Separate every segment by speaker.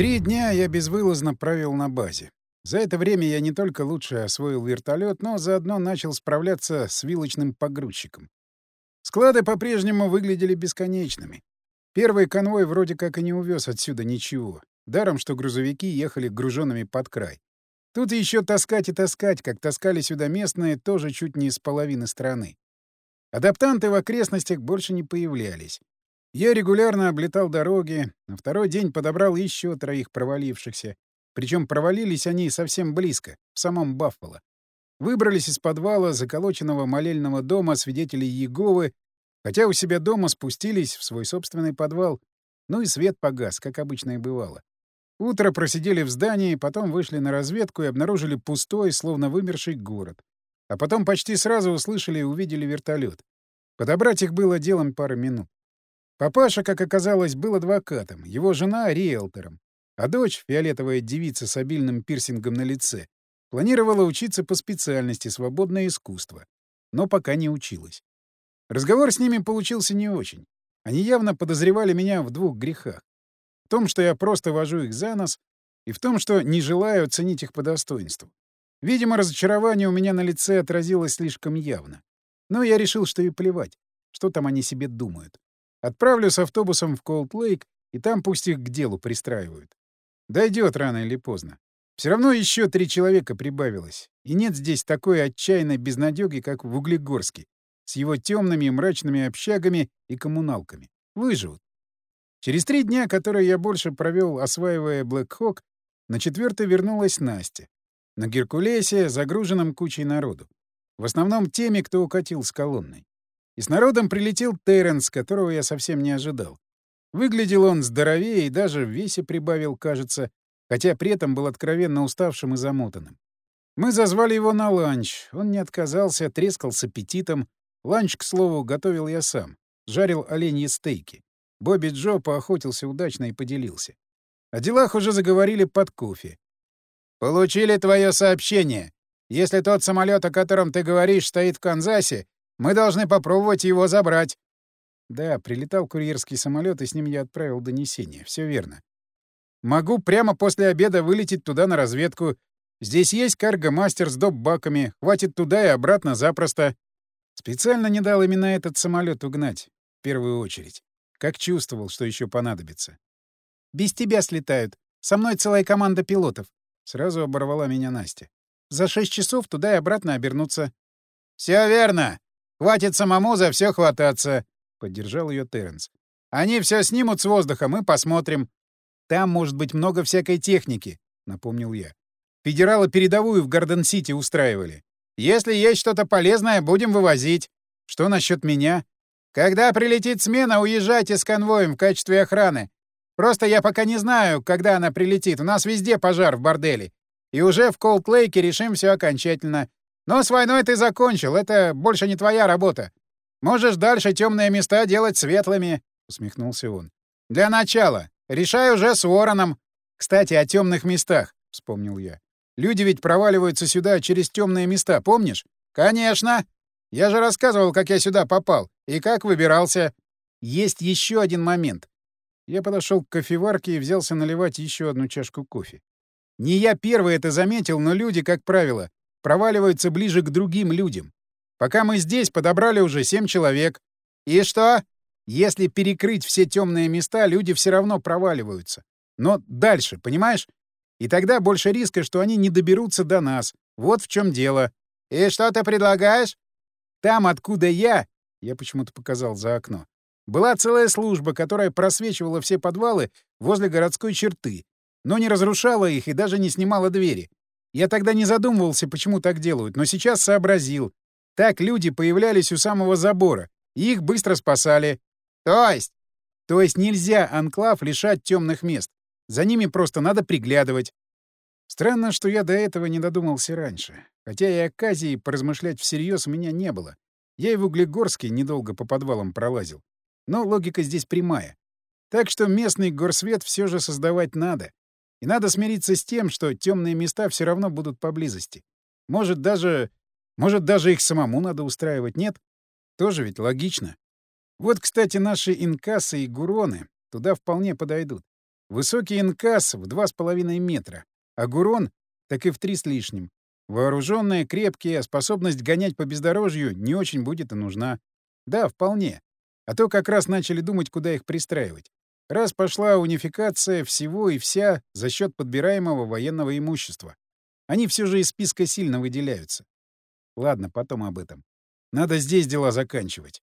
Speaker 1: Три дня я безвылазно провел на базе. За это время я не только лучше освоил вертолет, но заодно начал справляться с вилочным погрузчиком. Склады по-прежнему выглядели бесконечными. Первый конвой вроде как и не увез отсюда ничего. Даром, что грузовики ехали груженными под край. Тут еще таскать и таскать, как таскали сюда местные, тоже чуть не с половины страны. Адаптанты в окрестностях больше не появлялись. Я регулярно облетал дороги, на второй день подобрал еще троих провалившихся. Причем провалились они совсем близко, в самом Баффало. Выбрались из подвала заколоченного молельного дома свидетелей Еговы, хотя у себя дома спустились в свой собственный подвал, ну и свет погас, как обычно и бывало. Утро просидели в здании, потом вышли на разведку и обнаружили пустой, словно вымерший город. А потом почти сразу услышали и увидели вертолет. Подобрать их было делом пары минут. Папаша, как оказалось, был адвокатом, его жена — риэлтором, а дочь, фиолетовая девица с обильным пирсингом на лице, планировала учиться по специальности «Свободное искусство», но пока не училась. Разговор с ними получился не очень. Они явно подозревали меня в двух грехах. В том, что я просто вожу их за нос, и в том, что не желаю оценить их по достоинству. Видимо, разочарование у меня на лице отразилось слишком явно. Но я решил, что и плевать, что там они себе думают. Отправлю с автобусом в Колд-Лейк, и там пусть их к делу пристраивают. Дойдет рано или поздно. Все равно еще три человека прибавилось. И нет здесь такой отчаянной безнадеги, как в Углегорске, с его темными и мрачными общагами и коммуналками. Выживут. Через три дня, которые я больше провел, осваивая Блэк-Хок, на четвертый вернулась Настя. На Геркулесе, загруженном кучей народу. В основном теми, кто укатил с колонной. И с народом прилетел Терренс, которого я совсем не ожидал. Выглядел он здоровее и даже в весе прибавил, кажется, хотя при этом был откровенно уставшим и замотанным. Мы зазвали его на ланч. Он не отказался, трескал с аппетитом. Ланч, к слову, готовил я сам. Жарил оленьи стейки. Бобби Джо поохотился удачно и поделился. О делах уже заговорили под кофе. «Получили твое сообщение. Если тот самолет, о котором ты говоришь, стоит в Канзасе, мы должны попробовать его забрать. Да, прилетал курьерский самолет, и с ним я отправил донесение. Все верно. Могу прямо после обеда вылететь туда на разведку. Здесь есть карго-мастер с доп-баками. Хватит туда и обратно запросто. Специально не дал именно этот самолет угнать. В первую очередь. Как чувствовал, что еще понадобится. «Без тебя слетают. Со мной целая команда пилотов». Сразу оборвала меня Настя. «За шесть часов туда и обратно обернуться». «Все верно!» Хватит самому за все хвататься, поддержал ее Терренс. Они все снимут с воздуха, мы посмотрим. Там может быть много всякой техники, напомнил я. Федералы передовую в Гарден-Сити устраивали. Если есть что-то полезное, будем вывозить. Что насчет меня? Когда прилетит смена, уезжайте с конвоем в качестве охраны. Просто я пока не знаю, когда она прилетит. У нас везде пожар в борделе. И уже в Колд-Лейке решим все окончательно. Но с войной ты закончил, это больше не твоя работа. Можешь дальше темные места делать светлыми, усмехнулся он. Для начала. Решай уже с Вороном. Кстати, о темных местах, вспомнил я. Люди ведь проваливаются сюда через темные места, помнишь? Конечно. Я же рассказывал, как я сюда попал и как выбирался. Есть еще один момент. Я подошел к кофеварке и взялся наливать еще одну чашку кофе. Не я первый это заметил, но люди, как правило, проваливаются ближе к другим людям. Пока мы здесь, подобрали уже семь человек. И что? Если перекрыть все темные места, люди все равно проваливаются. Но дальше, понимаешь? И тогда больше риска, что они не доберутся до нас. Вот в чем дело. И что ты предлагаешь? Там, откуда я, я почему-то показал за окно, была целая служба, которая просвечивала все подвалы возле городской черты, но не разрушала их и даже не снимала двери. Я тогда не задумывался, почему так делают, но сейчас сообразил. Так люди появлялись у самого забора, и их быстро спасали. То есть? То есть нельзя анклав лишать темных мест. За ними просто надо приглядывать. Странно, что я до этого не додумался раньше. Хотя и оказии поразмышлять всерьез у меня не было. Я и в Углегорске недолго по подвалам пролазил. Но логика здесь прямая. Так что местный горсвет все же создавать надо. И надо смириться с тем, что темные места все равно будут поблизости. Может, даже... Может, даже их самому надо устраивать, нет? Тоже ведь логично. Вот, кстати, наши инкасы и гуроны туда вполне подойдут. Высокий инкас в два с половиной метра, а гурон так и в три с лишним. Вооруженные, крепкие, а способность гонять по бездорожью не очень будет и нужна. Да, вполне. А то как раз начали думать, куда их пристраивать. Раз пошла унификация всего и вся за счет подбираемого военного имущества. Они все же из списка сильно выделяются. Ладно, потом об этом. Надо здесь дела заканчивать.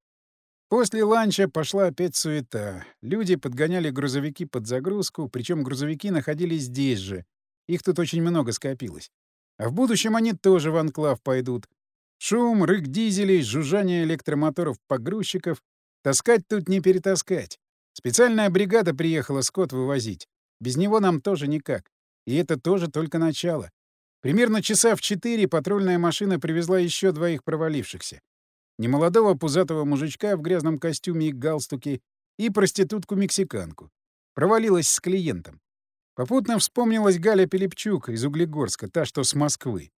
Speaker 1: После ланча пошла опять суета. Люди подгоняли грузовики под загрузку, причем грузовики находились здесь же. Их тут очень много скопилось. А в будущем они тоже в анклав пойдут. Шум, рык дизелей, жужжание электромоторов погрузчиков. Таскать тут не перетаскать. Специальная бригада приехала скот вывозить. Без него нам тоже никак. И это тоже только начало. Примерно часа в четыре патрульная машина привезла еще двоих провалившихся. Немолодого пузатого мужичка в грязном костюме и галстуке и проститутку-мексиканку. Провалилась с клиентом. Попутно вспомнилась Галя Пелепчук из Углегорска, та, что с Москвы.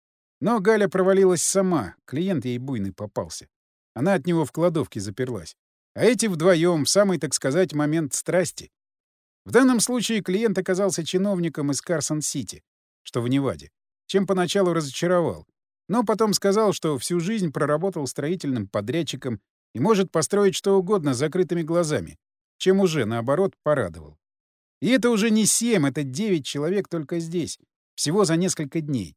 Speaker 1: Но Галя провалилась сама, клиент ей буйный попался. Она от него в кладовке заперлась. А эти вдвоем самый, так сказать, момент страсти. В данном случае клиент оказался чиновником из Карсон-Сити, что в Неваде, чем поначалу разочаровал, но потом сказал, что всю жизнь проработал строительным подрядчиком и может построить что угодно закрытыми глазами, чем уже, наоборот, порадовал. И это уже не семь, это девять человек только здесь, всего за несколько дней.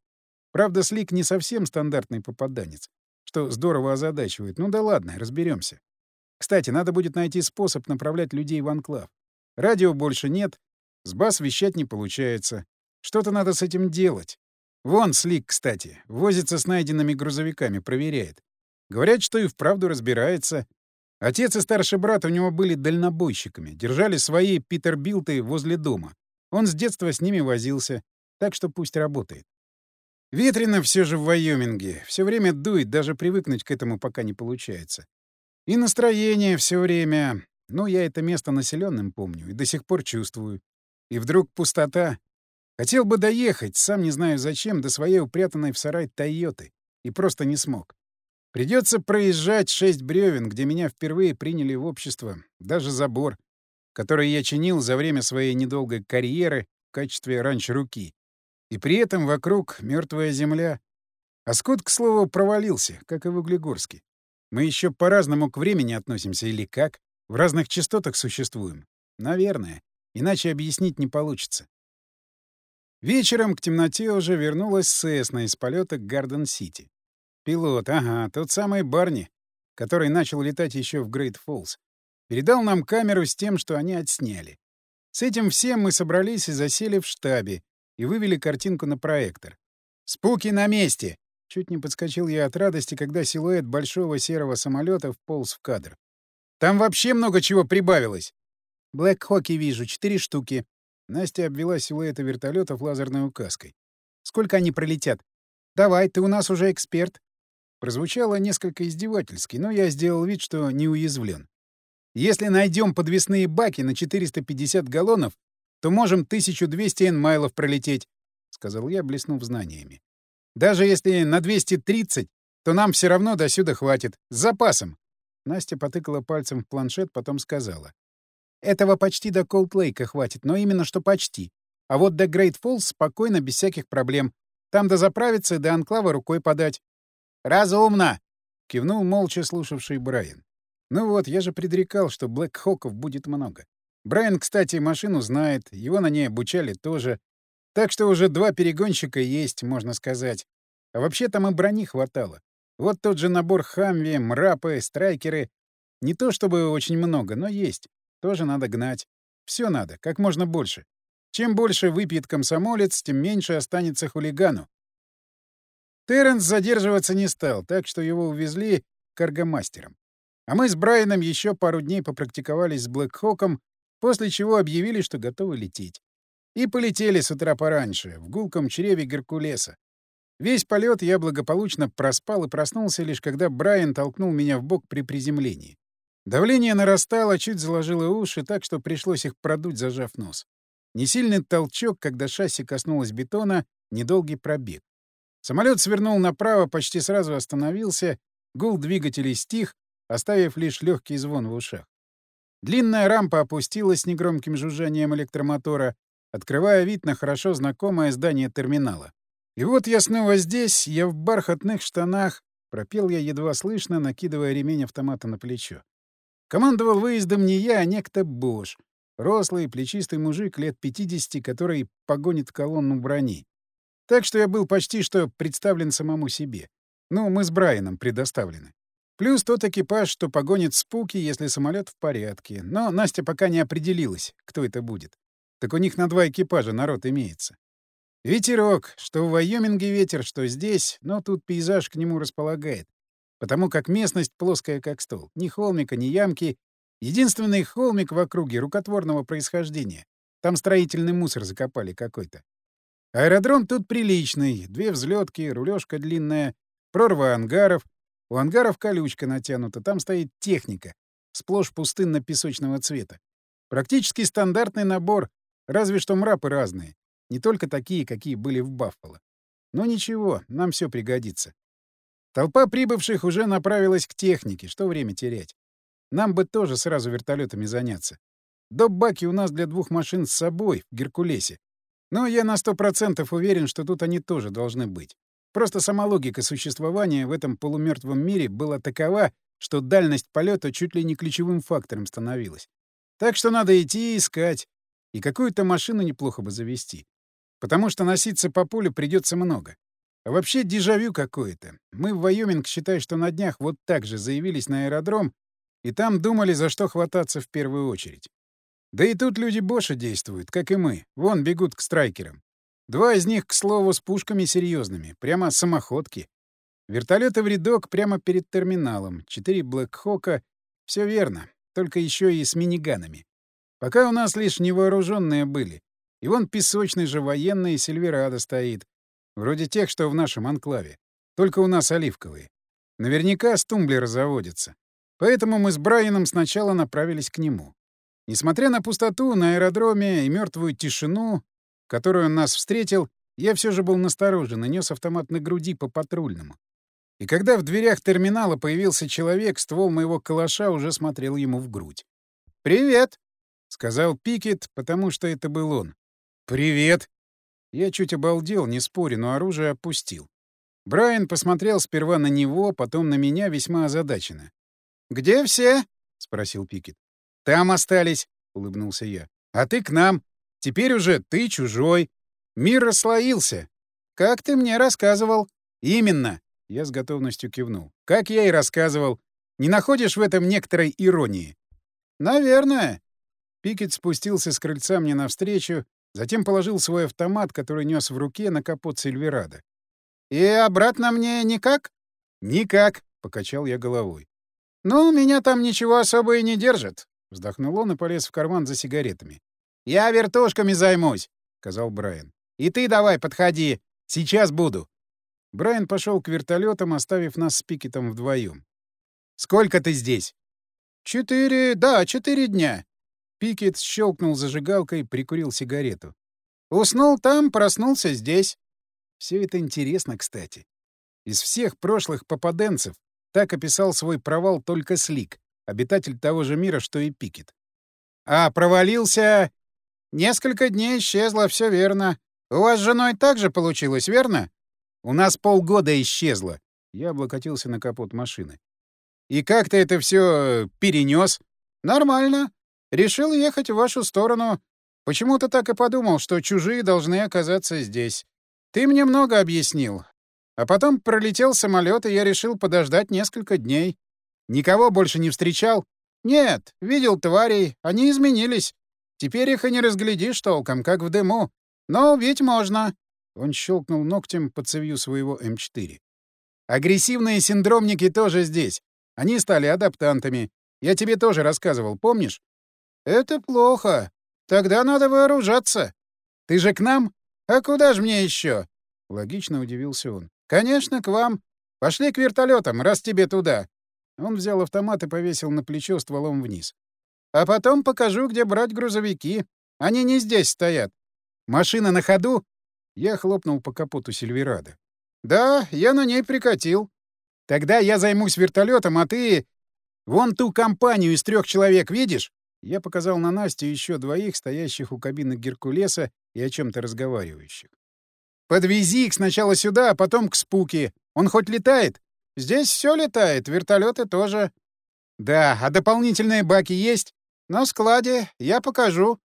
Speaker 1: Правда, Слик не совсем стандартный попаданец, что здорово озадачивает. Ну да ладно, разберемся. Кстати, надо будет найти способ направлять людей в анклав. Радио больше нет, с баз вещать не получается. Что-то надо с этим делать. Вон Слик, кстати, возится с найденными грузовиками, проверяет. Говорят, что и вправду разбирается. Отец и старший брат у него были дальнобойщиками, держали свои Питербилты возле дома. Он с детства с ними возился, так что пусть работает. Ветрено все же в Вайоминге. Все время дует, даже привыкнуть к этому пока не получается. И настроение все время. Ну, я это место населенным помню и до сих пор чувствую. И вдруг пустота. Хотел бы доехать, сам не знаю зачем, до своей упрятанной в сарай Тойоты. И просто не смог. Придется проезжать шесть бревен, где меня впервые приняли в общество, даже забор, который я чинил за время своей недолгой карьеры в качестве ранч-руки. И при этом вокруг мертвая земля. А скот, к слову, провалился, как и в Углегорске. Мы еще по-разному к времени относимся или как? В разных частотах существуем? Наверное. Иначе объяснить не получится. Вечером к темноте уже вернулась Сесна из полета к Гарден-Сити. Пилот, ага, тот самый Барни, который начал летать еще в Грейт Фоллс, передал нам камеру с тем, что они отсняли. С этим всем мы собрались и засели в штабе и вывели картинку на проектор. «Спуки на месте!» Чуть не подскочил я от радости, когда силуэт большого серого самолета вполз в кадр. «Там вообще много чего прибавилось!» «Блэк Хоки вижу, четыре штуки». Настя обвела силуэты вертолетов лазерной указкой. «Сколько они пролетят?» «Давай, ты у нас уже эксперт». Прозвучало несколько издевательски, но я сделал вид, что не уязвлен. «Если найдем подвесные баки на 450 галлонов, то можем 1200 энмайлов пролететь», — сказал я, блеснув знаниями. Даже если на 230, то нам все равно до сюда хватит. С запасом. Настя потыкала пальцем в планшет, потом сказала. Этого почти до Колд-Лейка хватит, но именно что почти. А вот до Грейт Фоллс спокойно, без всяких проблем. Там до заправиться и до Анклава рукой подать. «Разумно!» — кивнул молча слушавший Брайан. «Ну вот, я же предрекал, что Блэк Хоков будет много. Брайан, кстати, машину знает, его на ней обучали тоже. Так что уже два перегонщика есть, можно сказать. А вообще там и брони хватало. Вот тот же набор Хамви, Мрапы, Страйкеры. Не то чтобы очень много, но есть. Тоже надо гнать. Все надо, как можно больше. Чем больше выпьет комсомолец, тем меньше останется хулигану. Терренс задерживаться не стал, так что его увезли к аргомастерам. А мы с Брайаном еще пару дней попрактиковались с Блэкхоком, после чего объявили, что готовы лететь. И полетели с утра пораньше, в гулком чреве Геркулеса. Весь полет я благополучно проспал и проснулся лишь когда Брайан толкнул меня в бок при приземлении. Давление нарастало, чуть заложило уши, так что пришлось их продуть, зажав нос. Несильный толчок, когда шасси коснулось бетона, недолгий пробег. Самолет свернул направо, почти сразу остановился, гул двигателей стих, оставив лишь легкий звон в ушах. Длинная рампа опустилась с негромким жужжанием электромотора, открывая вид на хорошо знакомое здание терминала. И вот я снова здесь, я в бархатных штанах, пропел я едва слышно, накидывая ремень автомата на плечо. Командовал выездом не я, а некто Бош, рослый, плечистый мужик лет 50, который погонит колонну брони. Так что я был почти что представлен самому себе. Ну, мы с Брайаном предоставлены. Плюс тот экипаж, что погонит спуки, если самолет в порядке. Но Настя пока не определилась, кто это будет. Так у них на два экипажа народ имеется. Ветерок, что в Вайоминге ветер, что здесь, но тут пейзаж к нему располагает. Потому как местность плоская как стол. Ни холмика, ни ямки. Единственный холмик в округе рукотворного происхождения. Там строительный мусор закопали какой-то. Аэродром тут приличный. Две взлетки, рулежка длинная, прорва ангаров. У ангаров колючка натянута, там стоит техника. Сплошь пустынно-песочного цвета. Практически стандартный набор, разве что мрапы разные. Не только такие, какие были в Баффало. Но ничего, нам все пригодится. Толпа прибывших уже направилась к технике, что время терять. Нам бы тоже сразу вертолетами заняться. Доп-баки у нас для двух машин с собой, в Геркулесе. Но я на сто процентов уверен, что тут они тоже должны быть. Просто сама логика существования в этом полумертвом мире была такова, что дальность полета чуть ли не ключевым фактором становилась. Так что надо идти и искать. И какую-то машину неплохо бы завести. Потому что носиться по полю придется много. А вообще дежавю какое-то. Мы в Вайоминг, считай, что на днях вот так же заявились на аэродром, и там думали, за что хвататься в первую очередь. Да и тут люди Боша действуют, как и мы. Вон бегут к страйкерам. Два из них, к слову, с пушками серьезными, прямо самоходки. Вертолеты в рядок прямо перед терминалом, четыре Блэкхока. Все верно, только еще и с миниганами. Пока у нас лишь невооруженные были. И вон песочный же военный Сильверадо стоит. Вроде тех, что в нашем анклаве. Только у нас оливковые. Наверняка с тумблера заводятся. Поэтому мы с Брайаном сначала направились к нему. Несмотря на пустоту на аэродроме и мертвую тишину, которую он нас встретил, я все же был насторожен и нес автомат на груди по патрульному. И когда в дверях терминала появился человек, ствол моего калаша уже смотрел ему в грудь. «Привет!» — сказал Пикет, потому что это был он. «Привет!» Я чуть обалдел, не спорю, но оружие опустил. Брайан посмотрел сперва на него, потом на меня весьма озадаченно. «Где все?» — спросил Пикет. «Там остались», — улыбнулся я. «А ты к нам. Теперь уже ты чужой. Мир расслоился. Как ты мне рассказывал». «Именно», — я с готовностью кивнул. «Как я и рассказывал. Не находишь в этом некоторой иронии?» «Наверное». Пикет спустился с крыльца мне навстречу, Затем положил свой автомат, который нес в руке, на капот Сильверада. «И обратно мне никак?» «Никак», — покачал я головой. «Ну, меня там ничего особо и не держит», — вздохнул он и полез в карман за сигаретами. «Я вертушками займусь», — сказал Брайан. «И ты давай, подходи. Сейчас буду». Брайан пошел к вертолетам, оставив нас с Пикетом вдвоем. «Сколько ты здесь?» «Четыре... да, четыре дня. Пикет щелкнул зажигалкой, прикурил сигарету. «Уснул там, проснулся здесь». Все это интересно, кстати. Из всех прошлых попаденцев так описал свой провал только Слик, обитатель того же мира, что и Пикет. «А провалился...» «Несколько дней исчезло, все верно. У вас с женой так же получилось, верно?» «У нас полгода исчезло». Я облокотился на капот машины. «И как ты это все перенес?» «Нормально. Решил ехать в вашу сторону. Почему-то так и подумал, что чужие должны оказаться здесь. Ты мне много объяснил. А потом пролетел самолет, и я решил подождать несколько дней. Никого больше не встречал? Нет, видел тварей, они изменились. Теперь их и не разглядишь толком, как в дыму. Но ведь можно. Он щелкнул ногтем по цевью своего М4. Агрессивные синдромники тоже здесь. Они стали адаптантами. Я тебе тоже рассказывал, помнишь? «Это плохо. Тогда надо вооружаться. Ты же к нам? А куда же мне еще?» Логично удивился он. «Конечно, к вам. Пошли к вертолетам, раз тебе туда». Он взял автомат и повесил на плечо стволом вниз. «А потом покажу, где брать грузовики. Они не здесь стоят. Машина на ходу?» Я хлопнул по капоту Сильверада. «Да, я на ней прикатил. Тогда я займусь вертолетом, а ты... Вон ту компанию из трех человек видишь? Я показал на Настю еще двоих, стоящих у кабины Геркулеса и о чем-то разговаривающих. «Подвези их сначала сюда, а потом к спуке. Он хоть летает?» «Здесь все летает, вертолеты тоже». «Да, а дополнительные баки есть?» «На складе. Я покажу».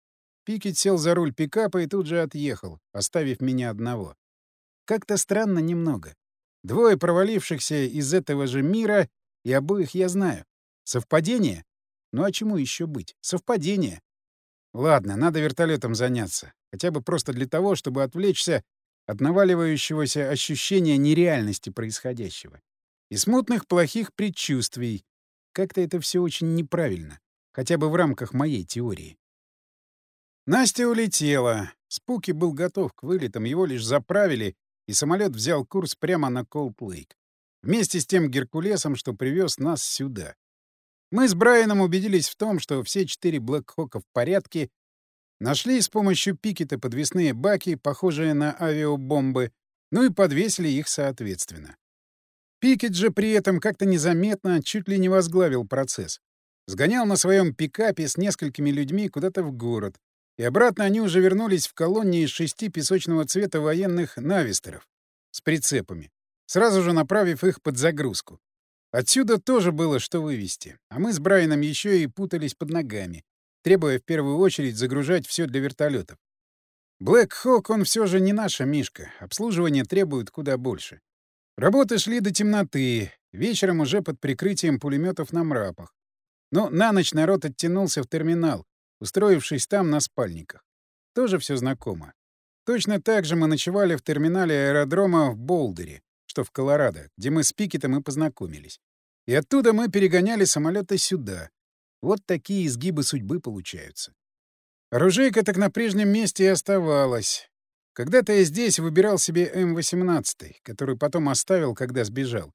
Speaker 1: Пикет сел за руль пикапа и тут же отъехал, оставив меня одного. Как-то странно немного. Двое провалившихся из этого же мира, и обоих я знаю. Совпадение? Ну а чему еще быть? Совпадение. Ладно, надо вертолетом заняться. Хотя бы просто для того, чтобы отвлечься от наваливающегося ощущения нереальности происходящего. И смутных плохих предчувствий. Как-то это все очень неправильно. Хотя бы в рамках моей теории. Настя улетела. Спуки был готов к вылетам, его лишь заправили, и самолет взял курс прямо на Колд-Лейк. Вместе с тем Геркулесом, что привез нас сюда. Мы с Брайаном убедились в том, что все четыре Блэкхока в порядке, нашли с помощью пикета подвесные баки, похожие на авиабомбы, ну и подвесили их соответственно. Пикет же при этом как-то незаметно, чуть ли не возглавил процесс. Сгонял на своем пикапе с несколькими людьми куда-то в город, и обратно они уже вернулись в колонне из шести песочного цвета военных навистеров с прицепами, сразу же направив их под загрузку. Отсюда тоже было что вывести, а мы с Брайаном еще и путались под ногами, требуя в первую очередь загружать все для вертолетов. Блэк Хок, он все же не наша Мишка, обслуживание требует куда больше. Работы шли до темноты, вечером уже под прикрытием пулеметов на мрапах. Но на ночь народ оттянулся в терминал, устроившись там на спальниках. Тоже все знакомо. Точно так же мы ночевали в терминале аэродрома в Болдере, что в Колорадо, где мы с Пикетом и познакомились. И оттуда мы перегоняли самолеты сюда. Вот такие изгибы судьбы получаются. Оружейка так на прежнем месте и оставалась. Когда-то я здесь выбирал себе М-18, который потом оставил, когда сбежал.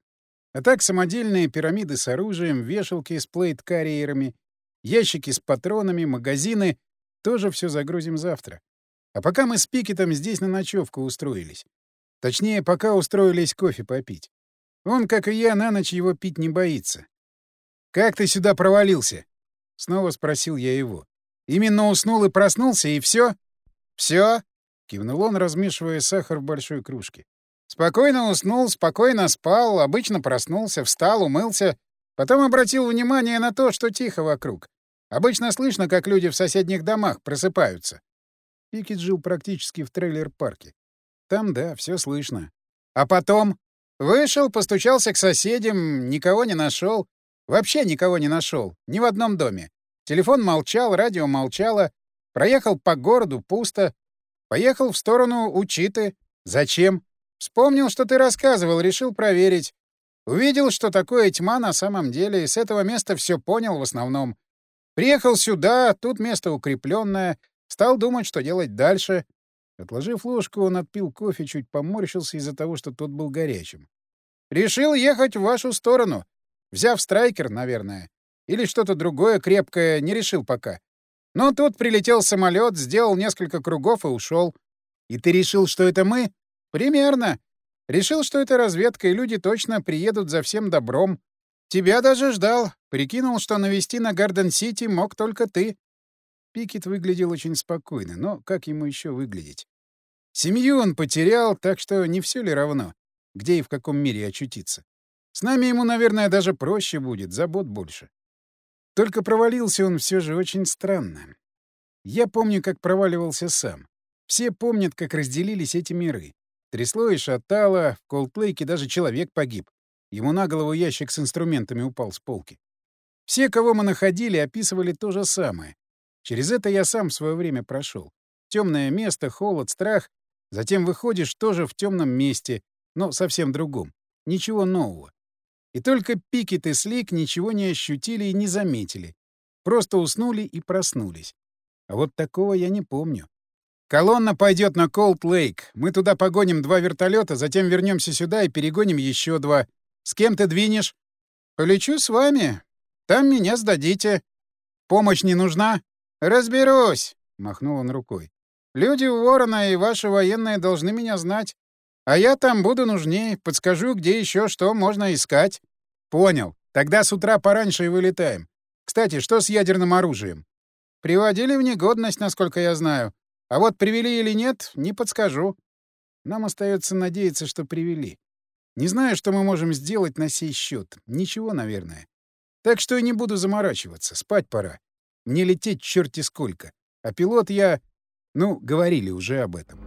Speaker 1: А так самодельные пирамиды с оружием, вешалки с плейт-карьерами Ящики с патронами, магазины — тоже все загрузим завтра. А пока мы с Пикетом здесь на ночевку устроились. Точнее, пока устроились кофе попить. Он, как и я, на ночь его пить не боится. «Как ты сюда провалился?» — снова спросил я его. «Именно уснул и проснулся, и все? Все? кивнул он, размешивая сахар в большой кружке. «Спокойно уснул, спокойно спал, обычно проснулся, встал, умылся, Потом обратил внимание на то, что тихо вокруг. Обычно слышно, как люди в соседних домах просыпаются. Пикет жил практически в трейлер-парке. Там, да, все слышно. А потом вышел, постучался к соседям, никого не нашел. Вообще никого не нашел, ни в одном доме. Телефон молчал, радио молчало. Проехал по городу, пусто. Поехал в сторону Учиты. Зачем? Вспомнил, что ты рассказывал, решил проверить. Увидел, что такое тьма на самом деле, и с этого места все понял в основном. Приехал сюда, тут место укрепленное, стал думать, что делать дальше. Отложив ложку, он отпил кофе, чуть поморщился из-за того, что тот был горячим. Решил ехать в вашу сторону. Взяв страйкер, наверное. Или что-то другое крепкое, не решил пока. Но тут прилетел самолет, сделал несколько кругов и ушел. И ты решил, что это мы? Примерно. Решил, что это разведка, и люди точно приедут за всем добром. Тебя даже ждал. Прикинул, что навести на Гарден-Сити мог только ты. Пикет выглядел очень спокойно, но как ему еще выглядеть? Семью он потерял, так что не все ли равно, где и в каком мире очутиться. С нами ему, наверное, даже проще будет, забот больше. Только провалился он все же очень странно. Я помню, как проваливался сам. Все помнят, как разделились эти миры. Трясло и шатало, в колдплейке даже человек погиб. Ему на голову ящик с инструментами упал с полки. Все, кого мы находили, описывали то же самое. Через это я сам в свое время прошел. Темное место, холод, страх. Затем выходишь тоже в темном месте, но совсем другом. Ничего нового. И только Пикет и Слик ничего не ощутили и не заметили. Просто уснули и проснулись. А вот такого я не помню. Колонна пойдет на Колд-Лейк. Мы туда погоним два вертолета, затем вернемся сюда и перегоним еще два. С кем ты двинешь? Полечу с вами. Там меня сдадите. Помощь не нужна? Разберусь, махнул он рукой. Люди у Ворона и ваши военные должны меня знать. А я там буду нужнее, подскажу, где еще что можно искать. Понял. Тогда с утра пораньше и вылетаем. Кстати, что с ядерным оружием? Приводили в негодность, насколько я знаю. А вот привели или нет, не подскажу. Нам остается надеяться, что привели. Не знаю, что мы можем сделать на сей счет. Ничего, наверное. Так что и не буду заморачиваться. Спать пора. Мне лететь черти сколько. А пилот я... Ну, говорили уже об этом.